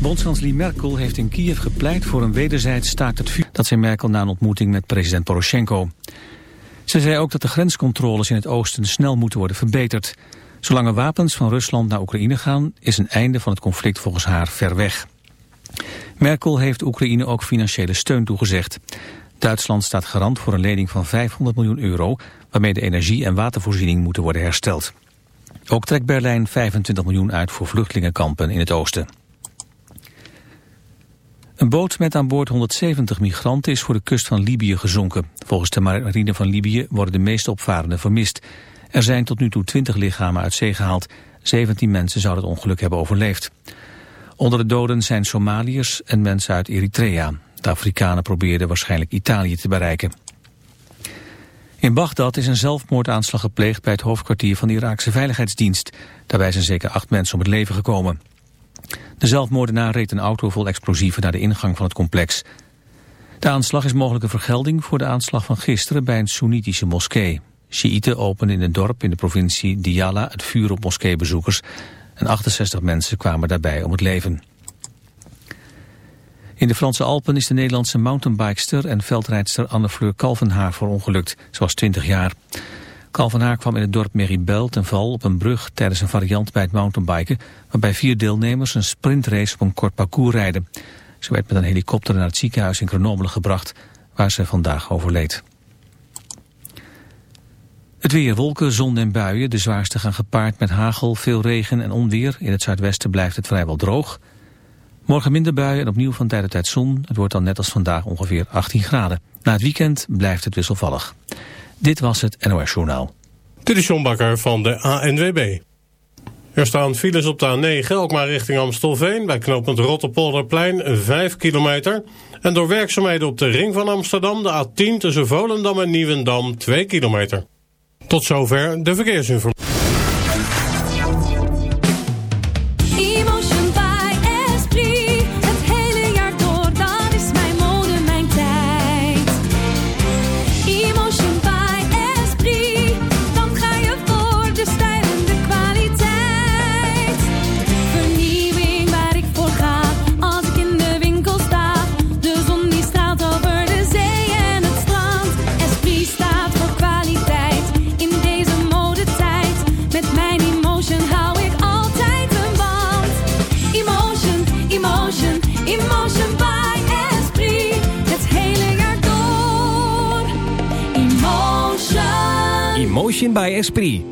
Bondskanselier Merkel heeft in Kiev gepleit voor een wederzijds staakt het vuur. Dat zei Merkel na een ontmoeting met president Poroshenko. Ze zei ook dat de grenscontroles in het oosten snel moeten worden verbeterd. Zolang er wapens van Rusland naar Oekraïne gaan... is een einde van het conflict volgens haar ver weg. Merkel heeft Oekraïne ook financiële steun toegezegd. Duitsland staat garant voor een lening van 500 miljoen euro... waarmee de energie- en watervoorziening moeten worden hersteld. Ook trekt Berlijn 25 miljoen uit voor vluchtelingenkampen in het oosten. Een boot met aan boord 170 migranten is voor de kust van Libië gezonken. Volgens de marine van Libië worden de meeste opvarenden vermist. Er zijn tot nu toe 20 lichamen uit zee gehaald. 17 mensen zouden het ongeluk hebben overleefd. Onder de doden zijn Somaliërs en mensen uit Eritrea. De Afrikanen probeerden waarschijnlijk Italië te bereiken. In Bagdad is een zelfmoordaanslag gepleegd bij het hoofdkwartier van de Iraakse Veiligheidsdienst. Daarbij zijn zeker acht mensen om het leven gekomen. De zelfmoordenaar reed een auto vol explosieven naar de ingang van het complex. De aanslag is mogelijk een vergelding voor de aanslag van gisteren bij een Soenitische moskee. Shiiten openden in het dorp in de provincie Diyala het vuur op moskeebezoekers en 68 mensen kwamen daarbij om het leven. In de Franse Alpen is de Nederlandse mountainbikester en veldrijdster Anne-Fleur Kalvenhaar verongelukt. Ze was 20 jaar. Kalvenhaar kwam in het dorp Meribel ten val op een brug tijdens een variant bij het mountainbiken, waarbij vier deelnemers een sprintrace op een kort parcours rijden. Ze werd met een helikopter naar het ziekenhuis in Grenoble gebracht, waar ze vandaag overleed. Het weer, wolken, zon en buien. De zwaarste gaan gepaard met hagel, veel regen en onweer. In het zuidwesten blijft het vrijwel droog. Morgen minder buien en opnieuw van tijd tot tijd zon. Het wordt dan net als vandaag ongeveer 18 graden. Na het weekend blijft het wisselvallig. Dit was het NOS Journaal. Dit is John Bakker van de ANWB. Er staan files op de A9, ook maar richting Amstelveen... bij knooppunt Rotterpolderplein, 5 kilometer. En door werkzaamheden op de ring van Amsterdam... de A10 tussen Volendam en Nieuwendam, 2 kilometer. Tot zover de verkeersinformatie.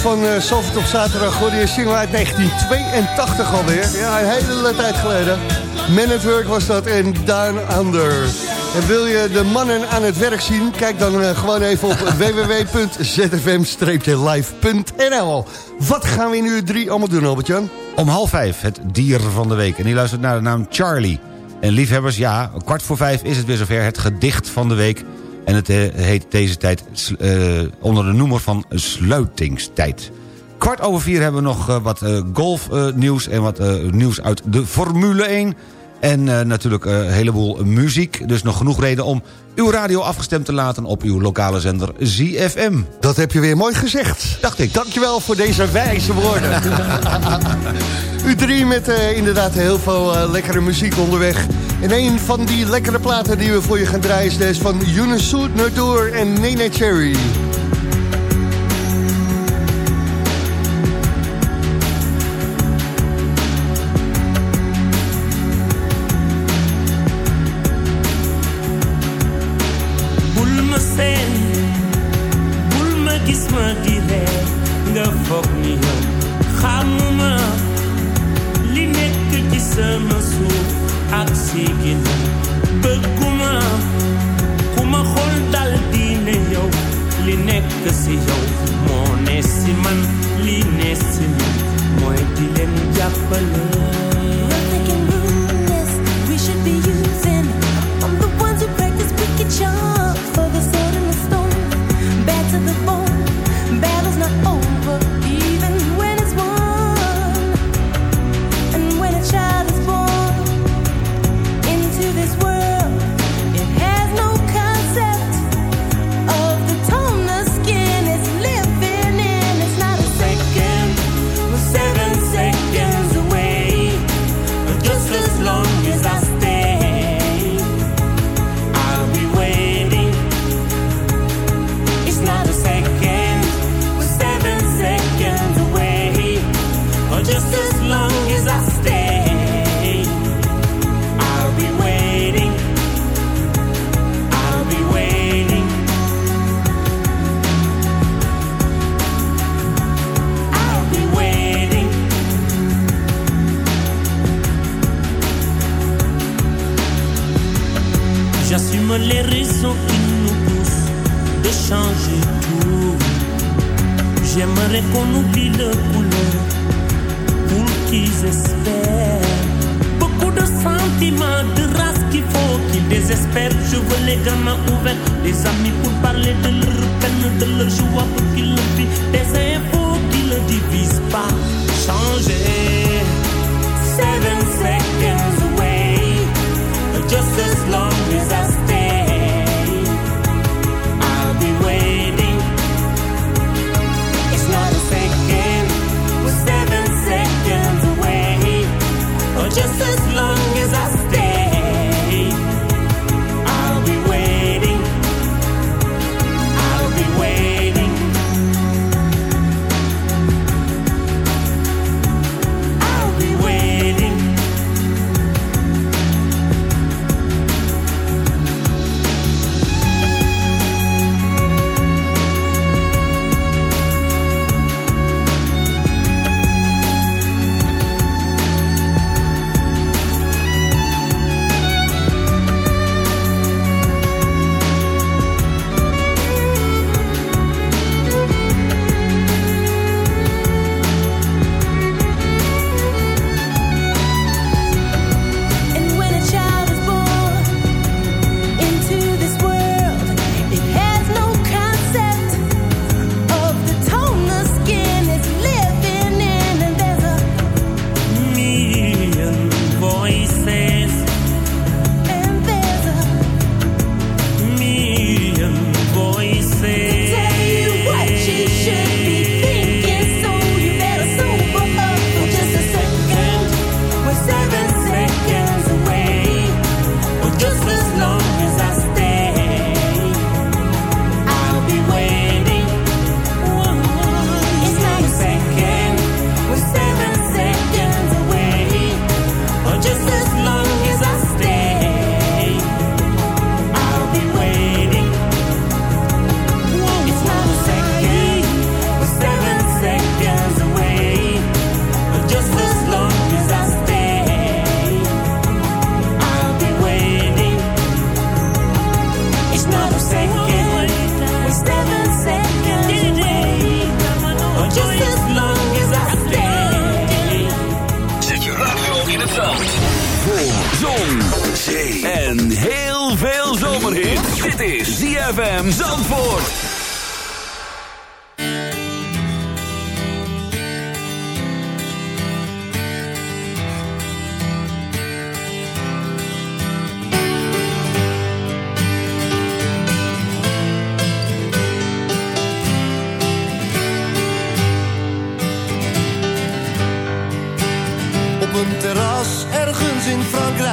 Van uur 3 van uh, Salford op zaterdag hoorde je single uit 1982 alweer. Ja, een hele tijd geleden. Man at Work was dat en Down Under. En wil je de mannen aan het werk zien? Kijk dan uh, gewoon even op www.zfm-live.nl Wat gaan we in uur 3 allemaal doen, Albert-Jan? Om half vijf, het dier van de week. En die luistert naar de naam Charlie. En liefhebbers, ja, kwart voor vijf is het weer zover. Het gedicht van de week. En het uh, heet deze tijd uh, onder de noemer van sluitingstijd. Kwart over vier hebben we nog uh, wat golfnieuws en wat nieuws uit de Formule 1. En natuurlijk een heleboel muziek. Dus nog genoeg reden om uw radio afgestemd te laten op uw lokale zender ZFM. Dat heb je weer mooi gezegd. Dacht ik. Dankjewel voor deze wijze woorden. U drie met uh, inderdaad heel veel uh, lekkere muziek onderweg. En een van die lekkere platen die we voor je gaan draaien... is van Younes Soet, en Nene Cherry.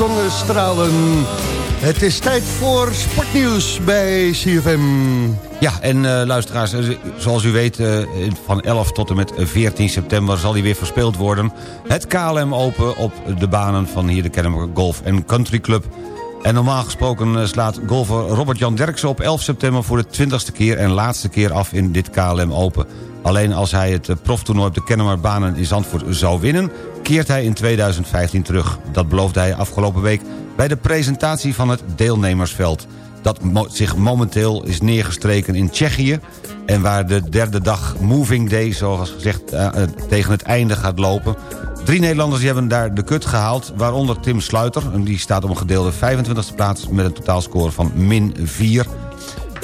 zonnestralen. Het is tijd voor sportnieuws bij CFM. Ja, en eh, luisteraars, eh, zoals u weet, eh, van 11 tot en met 14 september zal die weer verspeeld worden. Het KLM Open op de banen van hier de Kennemer Golf Country Club. En normaal gesproken slaat golfer Robert-Jan Derksen op 11 september... voor de 20ste keer en laatste keer af in dit KLM Open. Alleen als hij het proftoernooi op de Kennemerbanen in Zandvoort zou winnen... keert hij in 2015 terug. Dat beloofde hij afgelopen week bij de presentatie van het deelnemersveld dat zich momenteel is neergestreken in Tsjechië... en waar de derde dag Moving Day, zoals gezegd, eh, eh, tegen het einde gaat lopen. Drie Nederlanders hebben daar de kut gehaald, waaronder Tim Sluiter... die staat op een gedeelde 25e plaats met een totaalscore van min 4...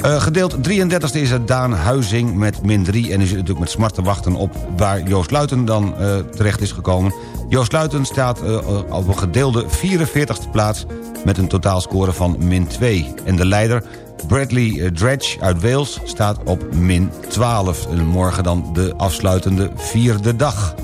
Eh, gedeeld 33e is het Daan Huizing met min 3. En zit natuurlijk met smart te wachten op waar Joost Luiten dan eh, terecht is gekomen. Joost Luiten staat eh, op een gedeelde 44e plaats met een totaalscore van min 2. En de leider Bradley Dredge uit Wales staat op min 12. En morgen dan de afsluitende vierde dag.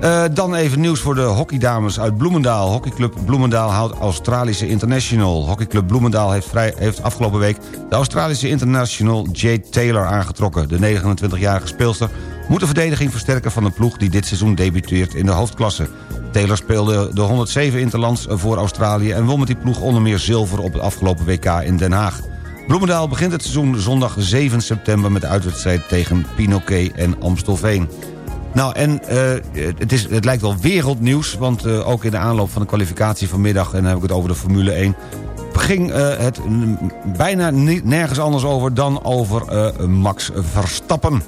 Eh, dan even nieuws voor de hockeydames uit Bloemendaal. Hockeyclub Bloemendaal houdt Australische International. Hockeyclub Bloemendaal heeft, vrij, heeft afgelopen week... de Australische International Jade Taylor aangetrokken. De 29-jarige speelster moet de verdediging versterken van een ploeg... die dit seizoen debuteert in de hoofdklasse. Taylor speelde de 107 Interlands voor Australië... en won met die ploeg onder meer zilver op het afgelopen WK in Den Haag. Bloemendaal begint het seizoen zondag 7 september... met de uitwedstrijd tegen Pinoquet en Amstelveen. Nou, en uh, het, is, het lijkt wel wereldnieuws... want uh, ook in de aanloop van de kwalificatie vanmiddag... en dan heb ik het over de Formule 1... ging uh, het bijna nergens anders over dan over Max Verstappen.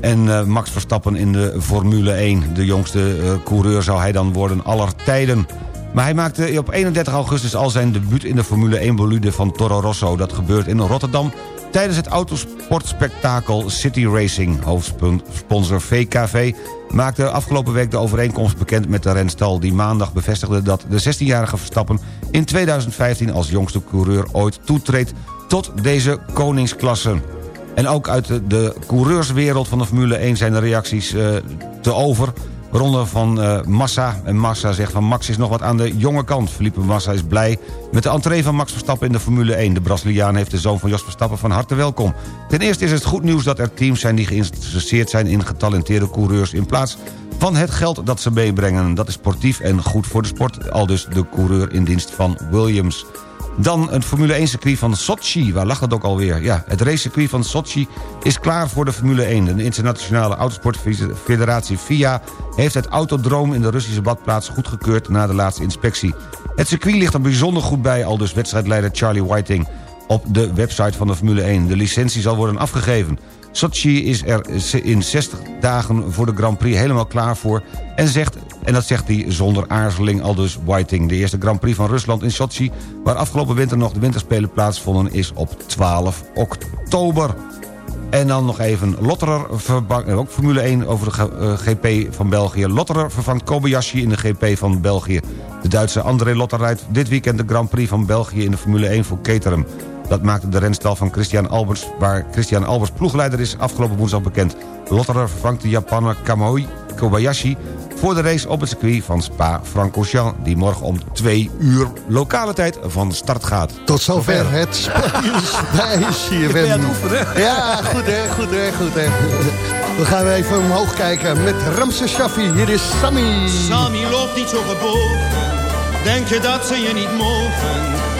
En Max Verstappen in de Formule 1. De jongste coureur zou hij dan worden aller tijden. Maar hij maakte op 31 augustus al zijn debuut in de Formule 1 bolide van Toro Rosso. Dat gebeurt in Rotterdam tijdens het autosportspektakel City Racing. Hoofdsponsor VKV maakte afgelopen week de overeenkomst bekend met de renstal... die maandag bevestigde dat de 16-jarige Verstappen in 2015 als jongste coureur ooit toetreedt tot deze koningsklasse. En ook uit de coureurswereld van de Formule 1 zijn de reacties uh, te over... Ronde van uh, Massa. En Massa zegt van Max is nog wat aan de jonge kant. Felipe Massa is blij met de entree van Max Verstappen in de Formule 1. De Braziliaan heeft de zoon van Jos Verstappen van harte welkom. Ten eerste is het goed nieuws dat er teams zijn die geïnteresseerd zijn... in getalenteerde coureurs in plaats van het geld dat ze meebrengen. Dat is sportief en goed voor de sport. Al dus de coureur in dienst van Williams. Dan het Formule 1 circuit van Sochi. Waar lag dat ook alweer? Ja, het racecircuit van Sochi is klaar voor de Formule 1. De internationale autosportfederatie FIA heeft het autodroom in de Russische badplaats goedgekeurd na de laatste inspectie. Het circuit ligt er bijzonder goed bij, al dus wedstrijdleider Charlie Whiting op de website van de Formule 1. De licentie zal worden afgegeven. Sochi is er in 60 dagen voor de Grand Prix helemaal klaar voor... en, zegt, en dat zegt hij zonder aarzeling al dus Whiting. De eerste Grand Prix van Rusland in Sochi... waar afgelopen winter nog de winterspelen plaatsvonden... is op 12 oktober. En dan nog even Lotterer, vervangt, ook Formule 1 over de GP van België. Lotterer vervangt Kobayashi in de GP van België. De Duitse André Lotter rijdt dit weekend de Grand Prix van België... in de Formule 1 voor Caterham. Dat maakte de renstal van Christian Albers, waar Christian Albers ploegleider is... afgelopen woensdag bekend. Lotterer vervangt de Japaner Kamoi Kobayashi voor de race op het circuit van Spa-Francorchamps... die morgen om twee uur lokale tijd van start gaat. Tot zover het spelnieuws bij CFM. Ben je aan het oefenen? Ja, goed hè, goed hè, goed hè. We gaan even omhoog kijken met Ramses Shaffi. Hier is Sammy. Sammy loopt niet zo gebogen. Denk je dat ze je niet mogen?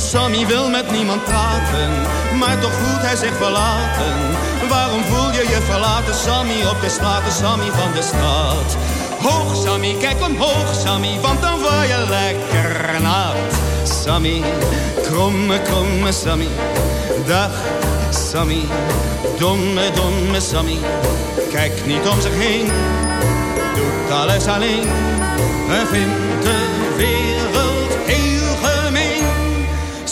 Sammy wil met niemand praten, maar toch voelt hij zich verlaten. Waarom voel je je verlaten, Sammy, op de straten, Sammy van de stad? Hoog, Sammy, kijk omhoog, Sammy, want dan word je lekker nat. Sammy, kromme, kromme Sammy, dag, Sammy, domme, domme Sammy. Kijkt niet om zich heen, doet alles alleen en vindt de wereld.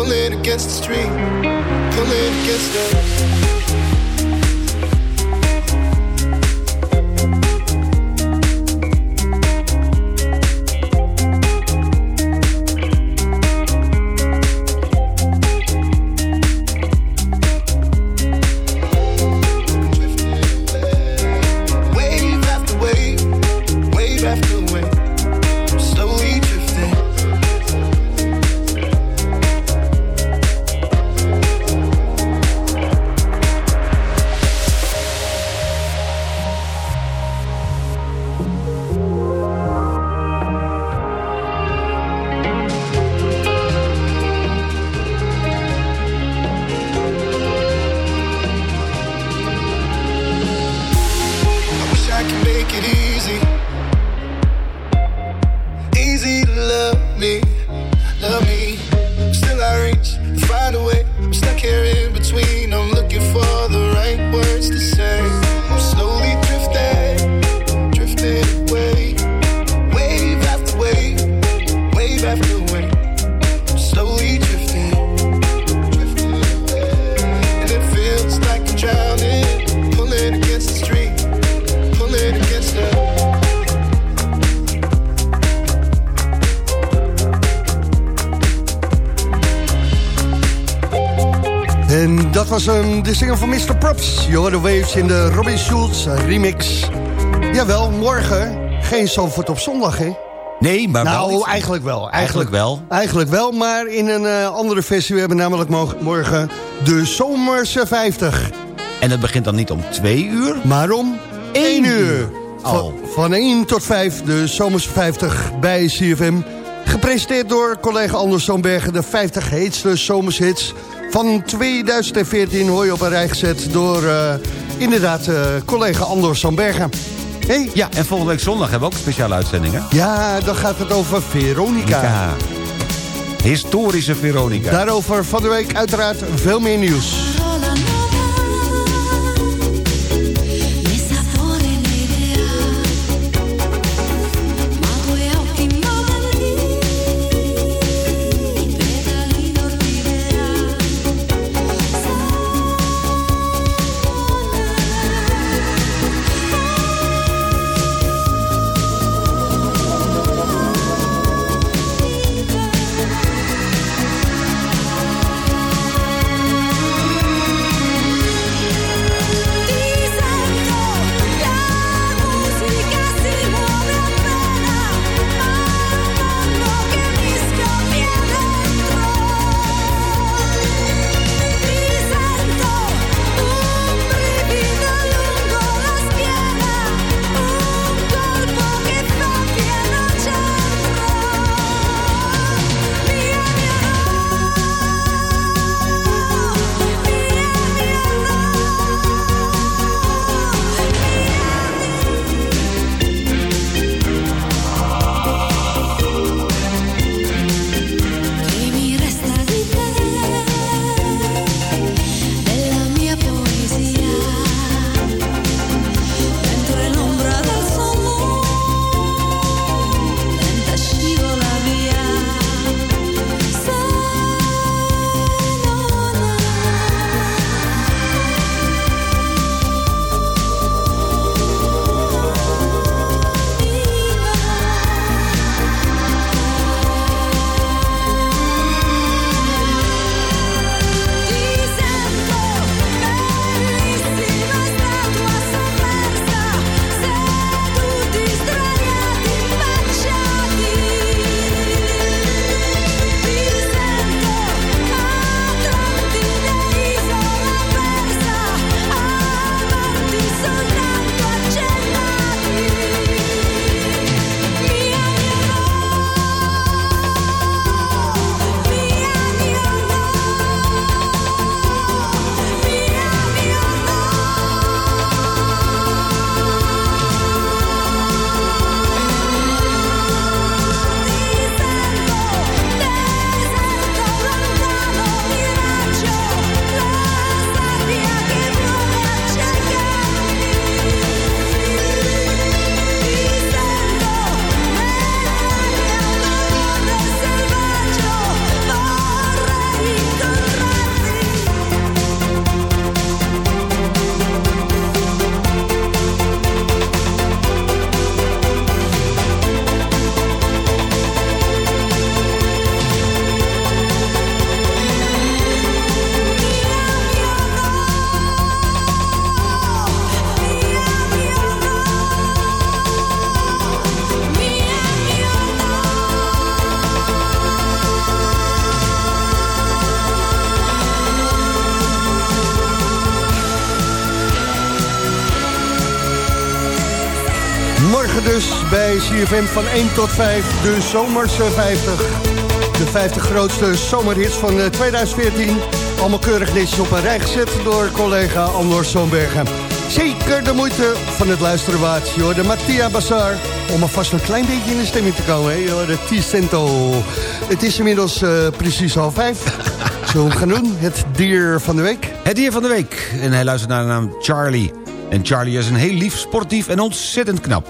Pull it against the street, pull it against us. Hoorde Waves in de Robin Schulz remix. Jawel, morgen geen Zandvoort op zondag, hè? Nee, maar wel nou, iets- eigenlijk wel. Eigenlijk wel. Eigenlijk wel, maar in een eh, andere versie. We hebben namelijk mo- morgen de Zomerse 50. En dat begint dan niet om twee uur? Maar om 1 uur. Van, Oh. van 1 tot 5, de Zomerse 50 bij CFM. Gepresenteerd door collega Anders Zoonbergen. De 50 heetste zomershits van 2014 hoor je op een rij gezet door eh, inderdaad eh, collega Anders Zoonbergen. Hey, Ja, en volgende week zondag hebben we ook een speciale uitzending, hè? ja, dan gaat het over Veronica. Ja. Historische Veronica. Daarover van de week uiteraard veel meer nieuws. CFM van 1 tot 5, de Zomerse 50. De 50 grootste zomerhits van eh, 2014. Allemaal keurig netjes op een rij gezet door collega Anders Zoonbergen. Zeker de moeite van het luisteren waard. Je hoorde Mattia Bazaar. Om alvast een klein beetje in de stemming te komen. hè. Hoorde T-Cento. Het is inmiddels eh, precies half vijf. Zullen we hem gaan doen? Het dier van de week. Het dier van de week. En hij luistert naar de naam Charlie. En Charlie is een heel lief, sportief en ontzettend knap.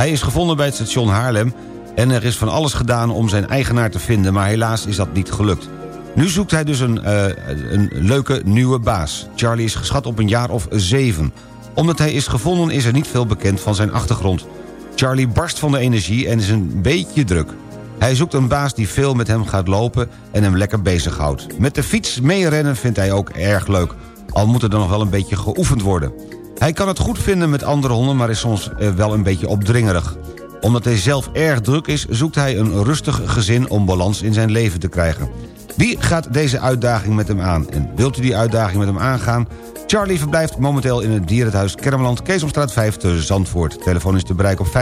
Hij is gevonden bij het station Haarlem... en er is van alles gedaan om zijn eigenaar te vinden... maar helaas is dat niet gelukt. Nu zoekt hij dus een, eh, een leuke nieuwe baas. Charlie is geschat op een jaar of zeven. Omdat hij is gevonden is er niet veel bekend van zijn achtergrond. Charlie barst van de energie en is een beetje druk. Hij zoekt een baas die veel met hem gaat lopen en hem lekker bezighoudt. Met de fiets meerennen vindt hij ook erg leuk. Al moet er dan nog wel een beetje geoefend worden. Hij kan het goed vinden met andere honden, maar is soms eh, wel een beetje opdringerig. Omdat hij zelf erg druk is, zoekt hij een rustig gezin om balans in zijn leven te krijgen. Wie gaat deze uitdaging met hem aan? En wilt u die uitdaging met hem aangaan? Charlie verblijft momenteel in het dierenthuis Kermeland... Keesomstraat 5 te Zandvoort. Telefoon is te bereiken op 571-3888,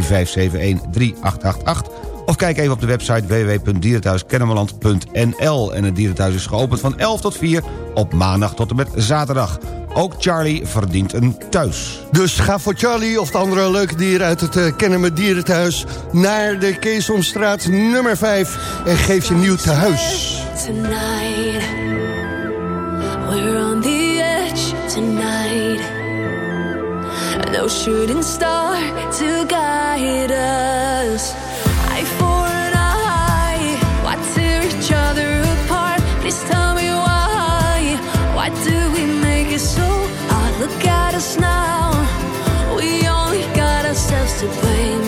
571-3888... of kijk even op de website www.dierenthuiskennemerland.nl. En het dierenthuis is geopend van 11 tot 4 op maandag tot en met zaterdag. Ook Charlie verdient een thuis. Dus ga voor Charlie of de andere leuke dieren uit het uh, Kennemer Dierenthuis... naar de Keesomstraat nummer 5 en geef je nieuw tehuis. Tonight, we're on the edge tonight. No shooting star to guide us. Eye for an eye, why tear each other apart? Please tell to blame.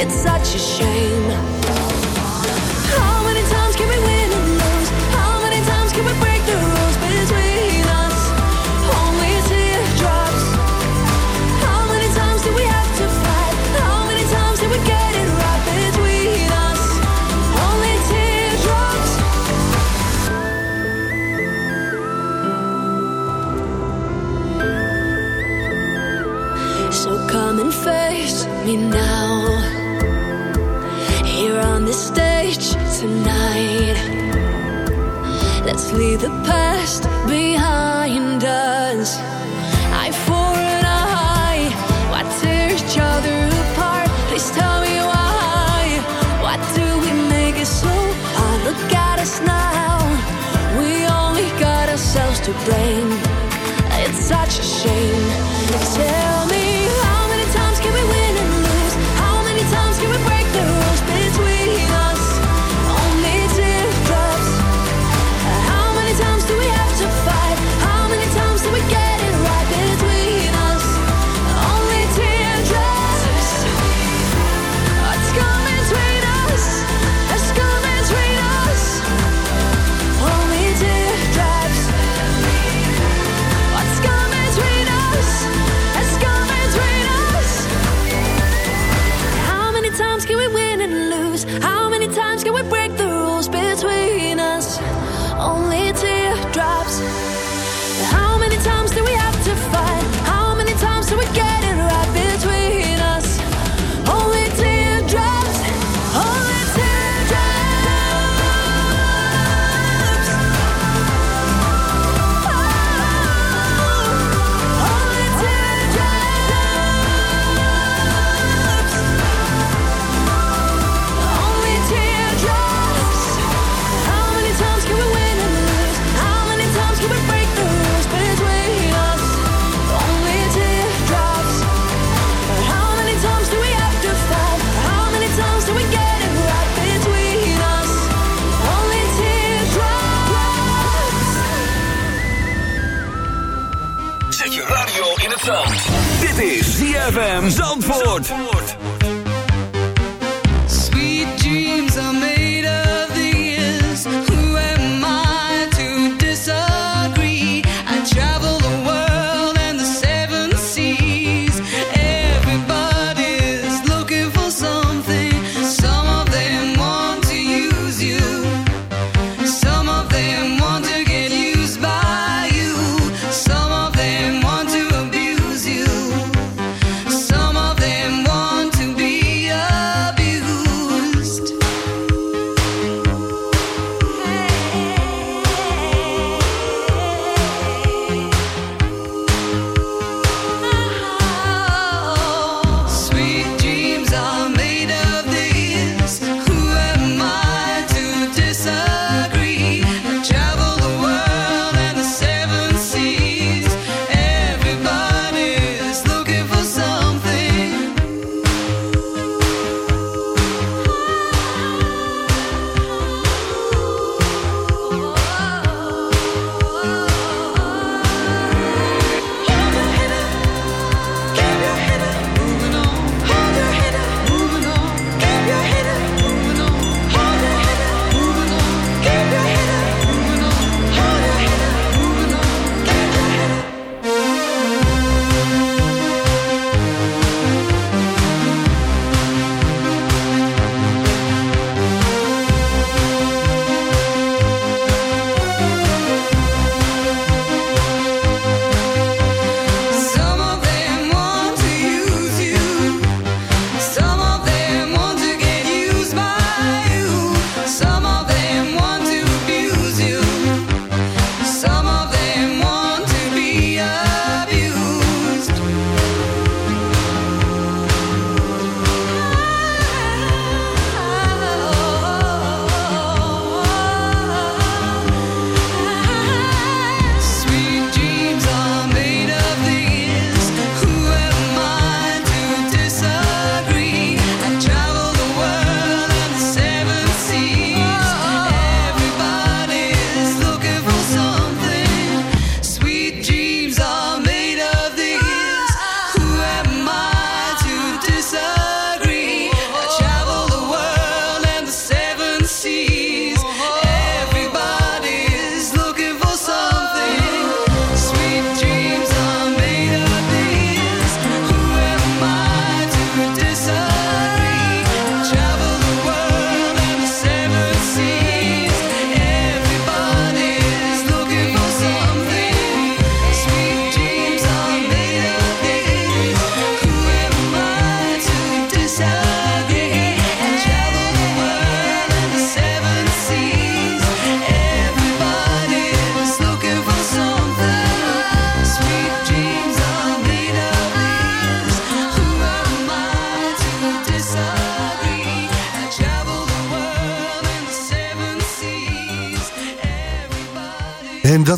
It's such a shame. To blame. ZFM Zandvoort.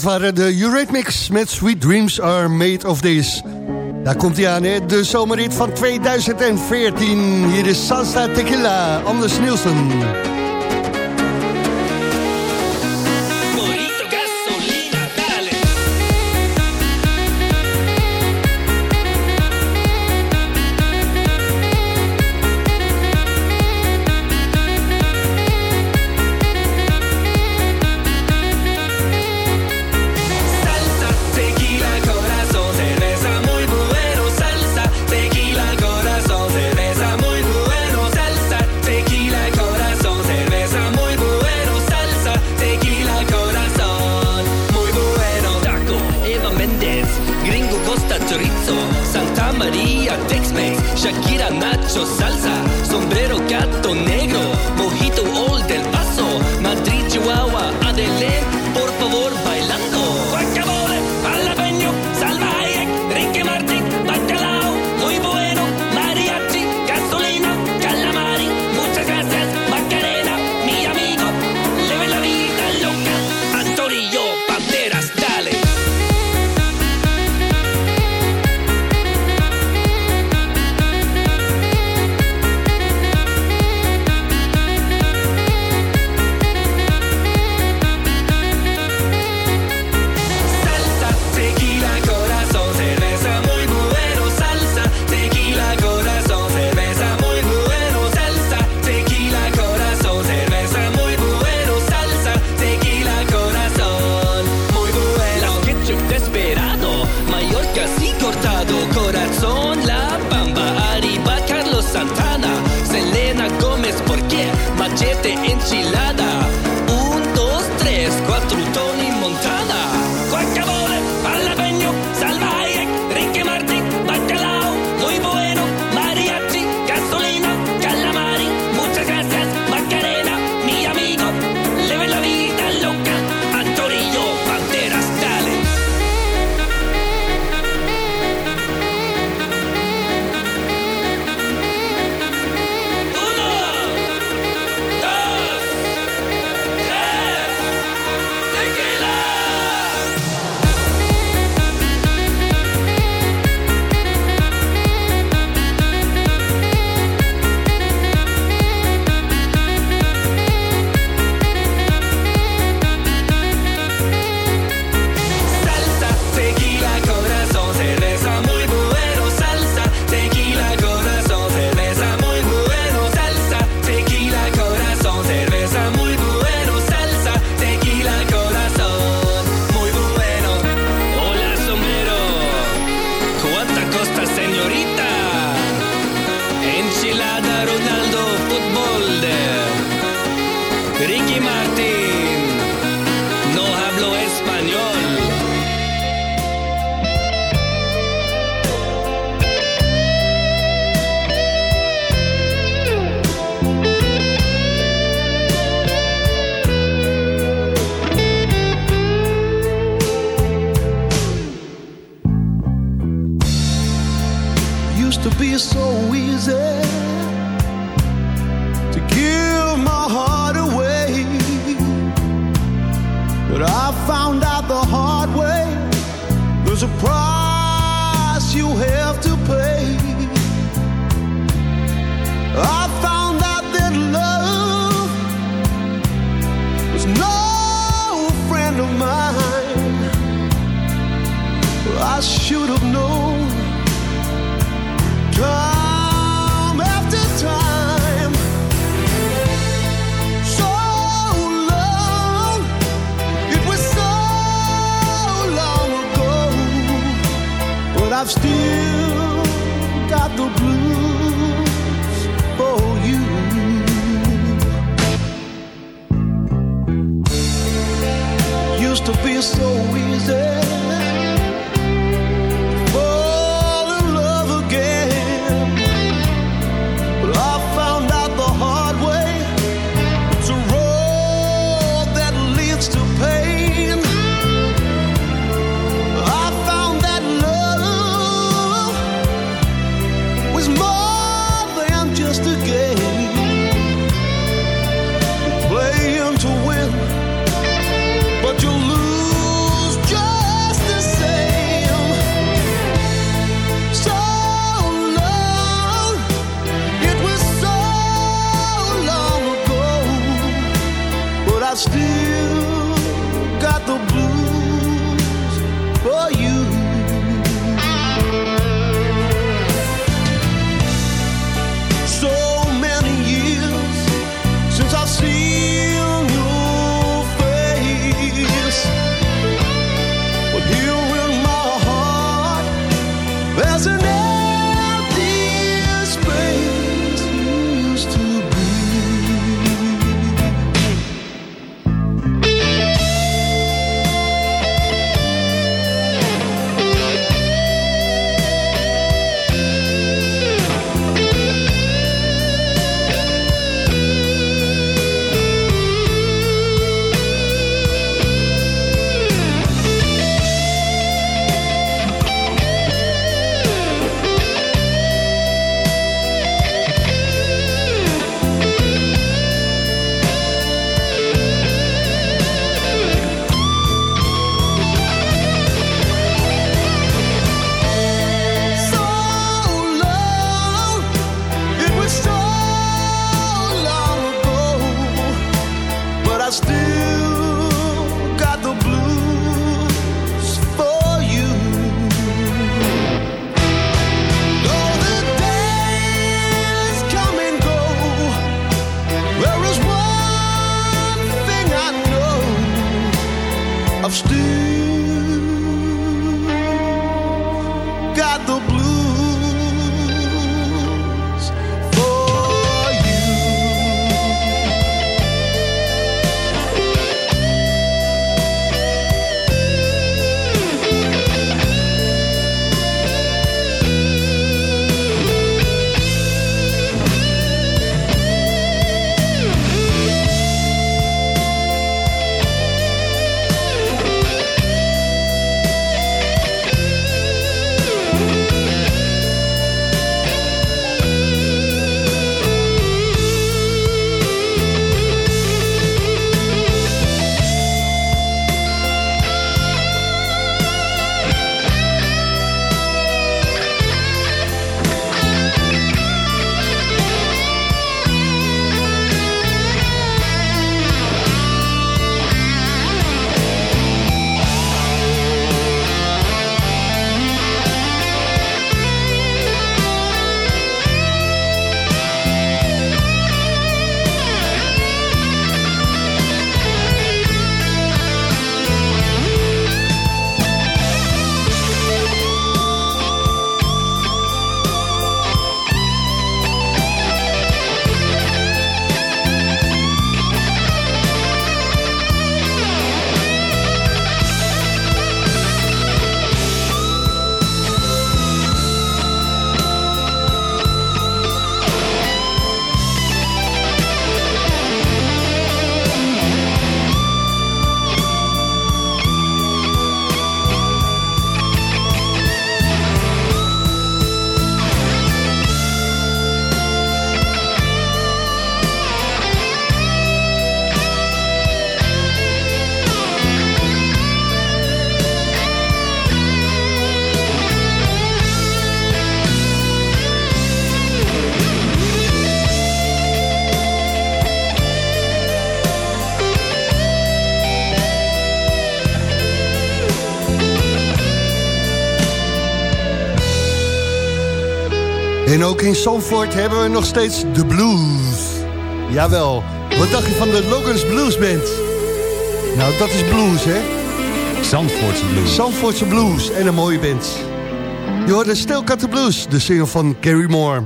waren de Eurythmics met Sweet Dreams Are Made Of This. Daar komt hij aan, hè? de zomerrit van 2014. Hier is Salsa Tequila, Anders Nielsen. tipped it and she a price you have to pay. I found out that love was no friend of mine. I should have I've still En ook in Zandvoort hebben we nog steeds de blues. Jawel. Wat dacht je van de Logans Blues Band? Nou, dat is blues, hè? Zandvoortse blues. Zandvoortse blues en een mooie band. Je hoorde Still Cut the Blues, de single van Gary Moore.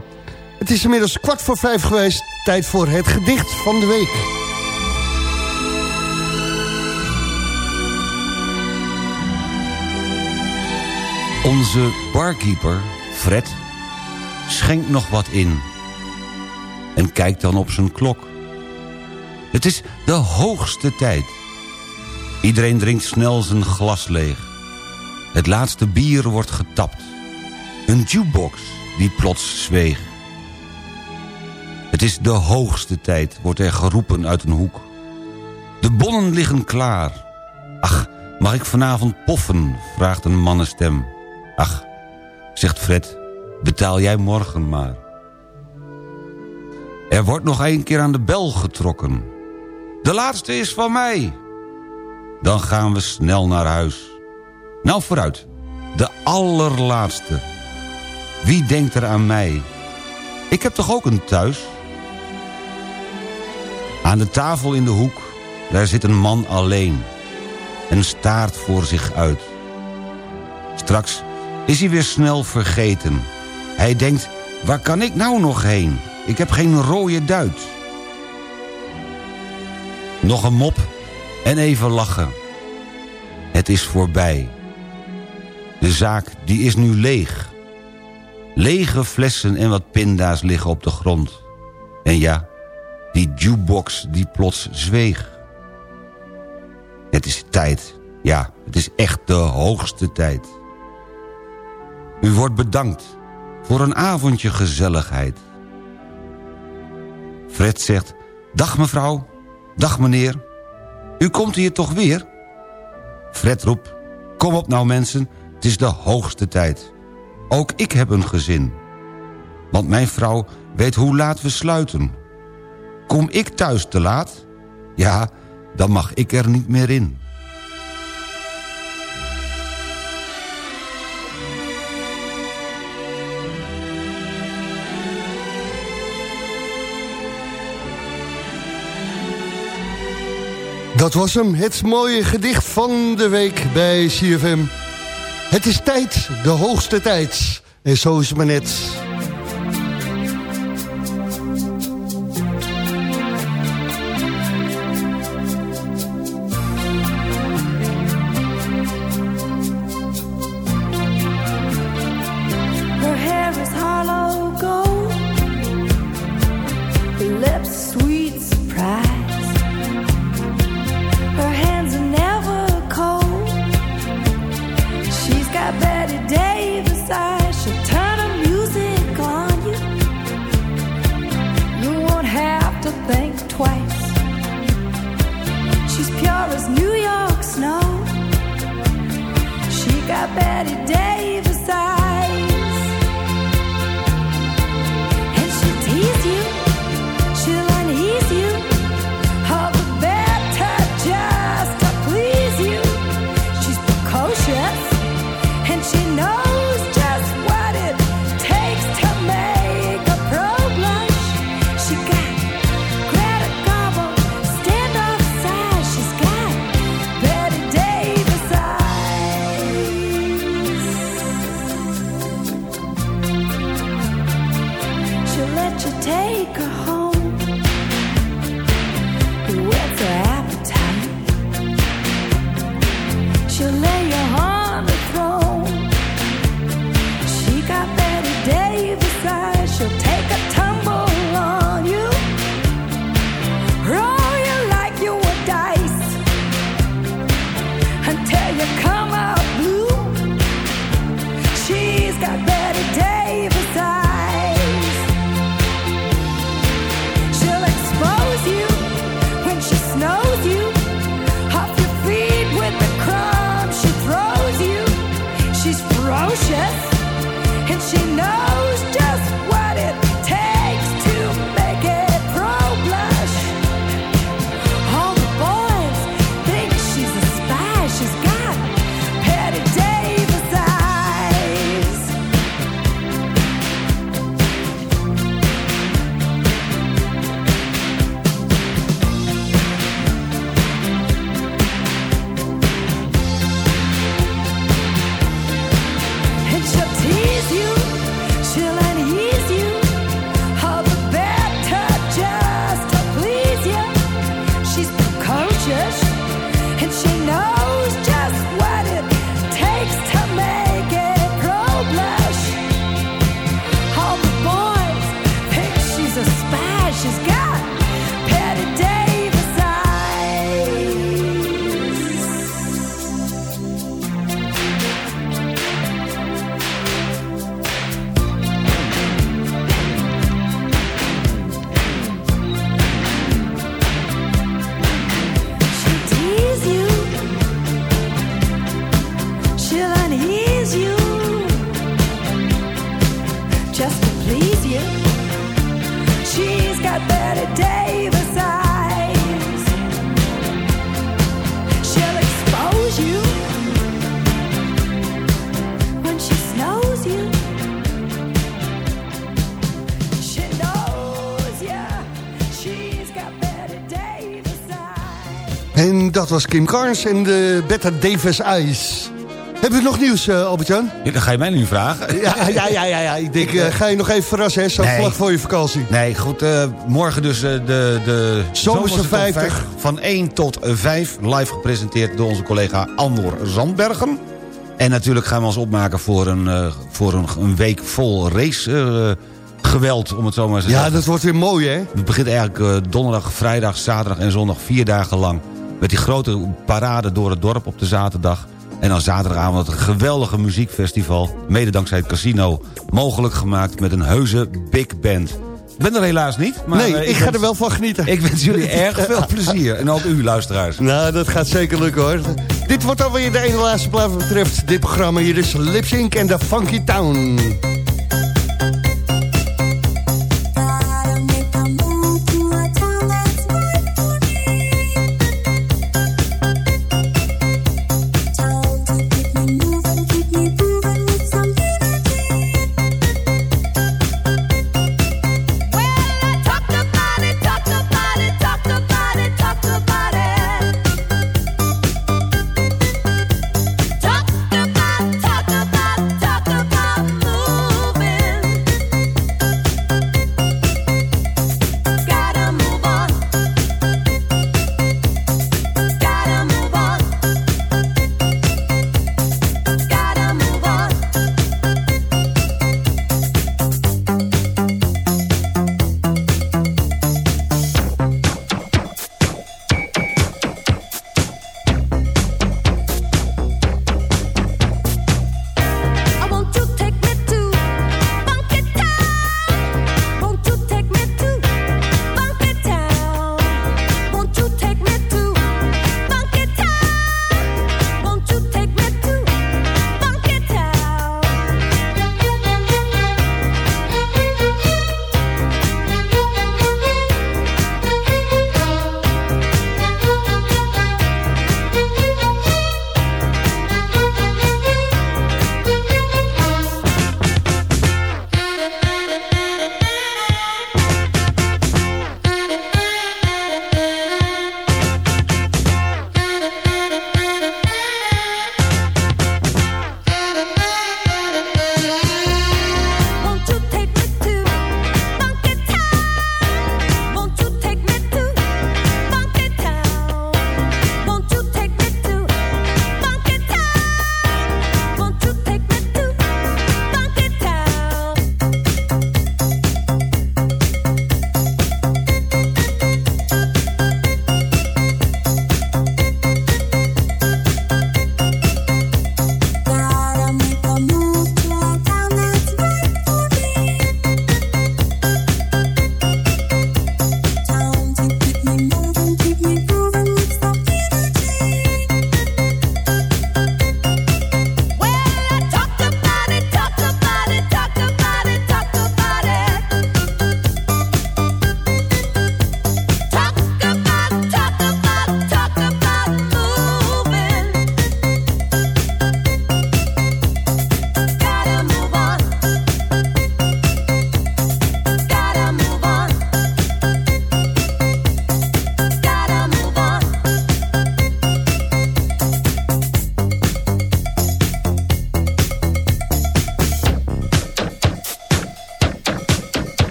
Het is inmiddels kwart voor vijf geweest. Tijd voor het gedicht van de week. Onze barkeeper, Fred, schenkt nog wat in. En kijkt dan op zijn klok. Het is de hoogste tijd. Iedereen drinkt snel zijn glas leeg. Het laatste bier wordt getapt. Een jukebox die plots zweeg. Het is de hoogste tijd, wordt er geroepen uit een hoek. De bonnen liggen klaar. Ach, mag ik vanavond poffen, vraagt een mannenstem. Ach, zegt Fred, betaal jij morgen maar. Er wordt nog een keer aan de bel getrokken. De laatste is van mij. Dan gaan we snel naar huis. Nou vooruit, de allerlaatste. Wie denkt er aan mij? Ik heb toch ook een thuis? Aan de tafel in de hoek, daar zit een man alleen. En staart voor zich uit. Straks is hij weer snel vergeten. Hij denkt, waar kan ik nou nog heen? Ik heb geen rode duit. Nog een mop en even lachen. Het is voorbij. De zaak die is nu leeg. Lege flessen en wat pinda's liggen op de grond. En ja, die jukebox die plots zweeg. Het is tijd. Ja, het is echt de hoogste tijd. U wordt bedankt voor een avondje gezelligheid. Fred zegt, dag mevrouw, dag meneer. U komt hier toch weer? Fred roept, kom op nou mensen, het is de hoogste tijd. Ook ik heb een gezin. Want mijn vrouw weet hoe laat we sluiten. Kom ik thuis te laat? Ja, dan mag ik er niet meer in. Dat was hem, het mooie gedicht van de week bij CFM. Het is tijd, de hoogste tijd. En zo is het maar net. You take her home. Dat was Kim Carnes en de Bette Davis Eyes. Hebben we nog nieuws, eh, Albert-Jan? Ja, dan ga je mij nu vragen. Ja, ja, ja, ja, ja. Ik denk, eh, ga je nog even verrassen, hè? Zo Nee. vlak voor je vakantie. Nee, goed. eh, morgen dus eh, de, de Zomerse top 50. Van 1 tot 5. Live gepresenteerd door onze collega Andor Zandbergen. En natuurlijk gaan we ons opmaken voor een, eh, voor een, een week vol race... eh, geweld, om het zo maar te Ja, zeggen. dat wordt weer mooi, hè? Het begint eigenlijk eh, donderdag, vrijdag, zaterdag en zondag vier dagen lang. Met die grote parade door het dorp op de zaterdag. En dan zaterdagavond het geweldige muziekfestival. Mede dankzij het casino. Mogelijk gemaakt met een heuse big band. Ik ben er helaas niet. Maar nee, eh, ik ga wens- er wel van genieten. Ik wens jullie erg veel plezier. En ook u, luisteraars. Nou, dat gaat zeker lukken, hoor. Dit wordt alweer de ene laatste plaat wat betreft dit programma. Hier is Lip Sync en de Funky Town.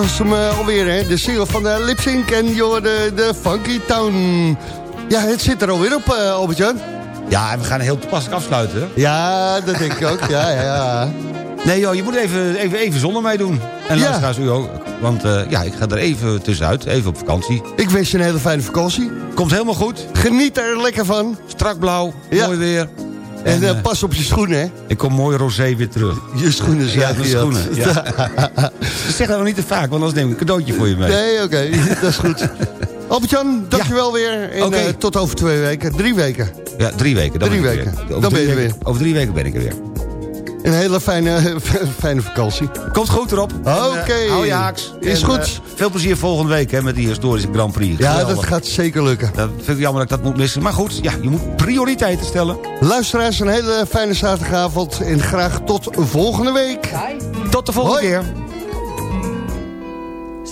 Was hem eh, alweer, hè? De single van de Lip Sync en joh, de, de Funky Town. Ja, het zit er alweer op, eh, Albert-Jan. Ja, en we gaan heel toepasselijk afsluiten. hè? Ja, dat denk ik ook. Ja, ja. Nee joh, je moet even, even, even zonder mij doen. En Ja. luisteraars u ook. Want eh, ja, ik ga er even tussenuit. Even op vakantie. Ik wens je een hele fijne vakantie. Komt helemaal goed. Geniet er lekker van. Strak blauw. Ja. Mooi weer. En eh, eh, pas op je schoenen, hè? Ik kom mooi rosé weer terug. Je schoenen Ja, zijn mijn schoenen. Ja. zeg dat nog niet te vaak, want anders neem ik een cadeautje voor je mee. Nee, oké, dat is goed. Albert-Jan, dankjewel weer. En Oké. eh, tot over twee weken. Drie weken. Ja, drie weken. Dan Drie ben ik weken. weer. Over Dan drie ben je er weken- Over drie weken ben ik er weer. Een hele fijne, fijne vakantie. Komt goed erop. Oké. Eh, hou je haaks. Is En, goed. eh, veel plezier volgende week hè, met die historische Grand Prix. ja, Geweldig. dat gaat zeker lukken. Dat vind ik jammer dat ik dat moet missen. Maar goed, ja, je moet prioriteiten stellen. Luisteraars, een hele fijne zaterdagavond. En graag tot volgende week. Tot de volgende Hoi. keer.